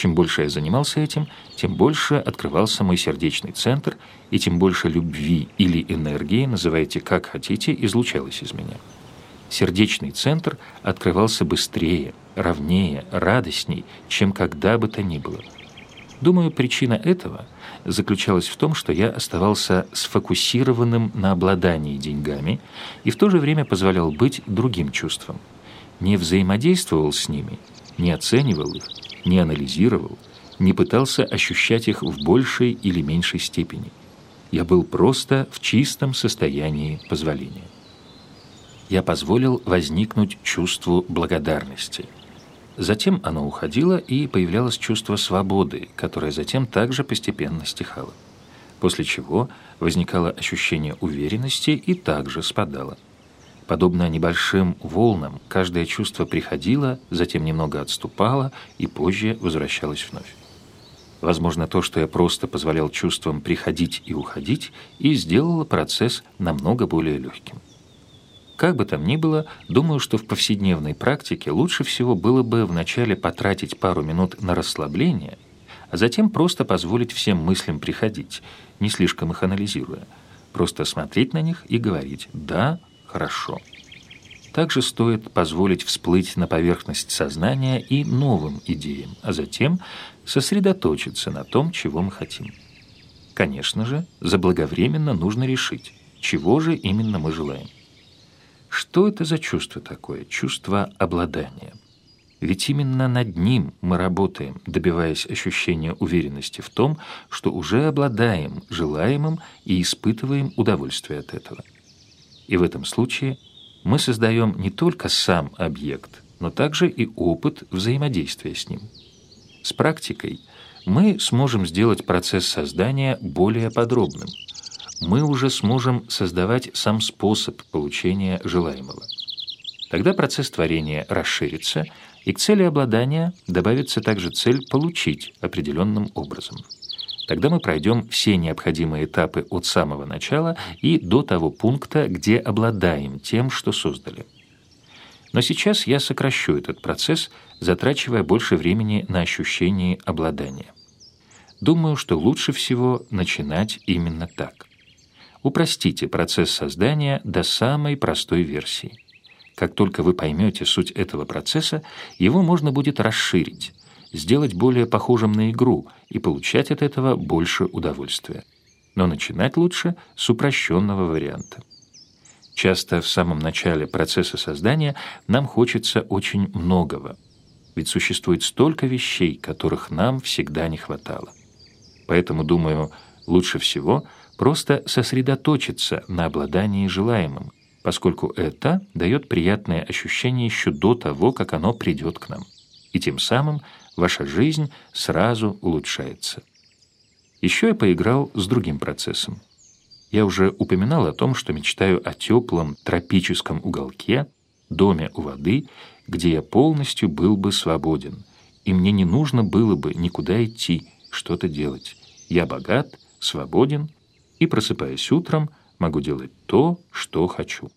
Чем больше я занимался этим, тем больше открывался мой сердечный центр, и тем больше любви или энергии, называйте как хотите, излучалось из меня. Сердечный центр открывался быстрее, ровнее, радостней, чем когда бы то ни было. Думаю, причина этого заключалась в том, что я оставался сфокусированным на обладании деньгами и в то же время позволял быть другим чувствам. Не взаимодействовал с ними, не оценивал их, не анализировал, не пытался ощущать их в большей или меньшей степени. Я был просто в чистом состоянии позволения. Я позволил возникнуть чувству благодарности. Затем оно уходило, и появлялось чувство свободы, которое затем также постепенно стихало. После чего возникало ощущение уверенности и также спадало. Подобно небольшим волнам, каждое чувство приходило, затем немного отступало и позже возвращалось вновь. Возможно, то, что я просто позволял чувствам приходить и уходить, и сделало процесс намного более легким. Как бы там ни было, думаю, что в повседневной практике лучше всего было бы вначале потратить пару минут на расслабление, а затем просто позволить всем мыслям приходить, не слишком их анализируя. Просто смотреть на них и говорить «да, хорошо. Также стоит позволить всплыть на поверхность сознания и новым идеям, а затем сосредоточиться на том, чего мы хотим. Конечно же, заблаговременно нужно решить, чего же именно мы желаем. Что это за чувство такое? Чувство обладания. Ведь именно над ним мы работаем, добиваясь ощущения уверенности в том, что уже обладаем желаемым и испытываем удовольствие от этого. И в этом случае мы создаем не только сам объект, но также и опыт взаимодействия с ним. С практикой мы сможем сделать процесс создания более подробным. Мы уже сможем создавать сам способ получения желаемого. Тогда процесс творения расширится, и к цели обладания добавится также цель получить определенным образом. Тогда мы пройдем все необходимые этапы от самого начала и до того пункта, где обладаем тем, что создали. Но сейчас я сокращу этот процесс, затрачивая больше времени на ощущение обладания. Думаю, что лучше всего начинать именно так. Упростите процесс создания до самой простой версии. Как только вы поймете суть этого процесса, его можно будет расширить, сделать более похожим на игру и получать от этого больше удовольствия. Но начинать лучше с упрощенного варианта. Часто в самом начале процесса создания нам хочется очень многого, ведь существует столько вещей, которых нам всегда не хватало. Поэтому, думаю, лучше всего просто сосредоточиться на обладании желаемым, поскольку это дает приятное ощущение еще до того, как оно придет к нам, и тем самым ваша жизнь сразу улучшается. Еще я поиграл с другим процессом. Я уже упоминал о том, что мечтаю о теплом тропическом уголке, доме у воды, где я полностью был бы свободен, и мне не нужно было бы никуда идти, что-то делать. Я богат, свободен, и, просыпаясь утром, могу делать то, что хочу.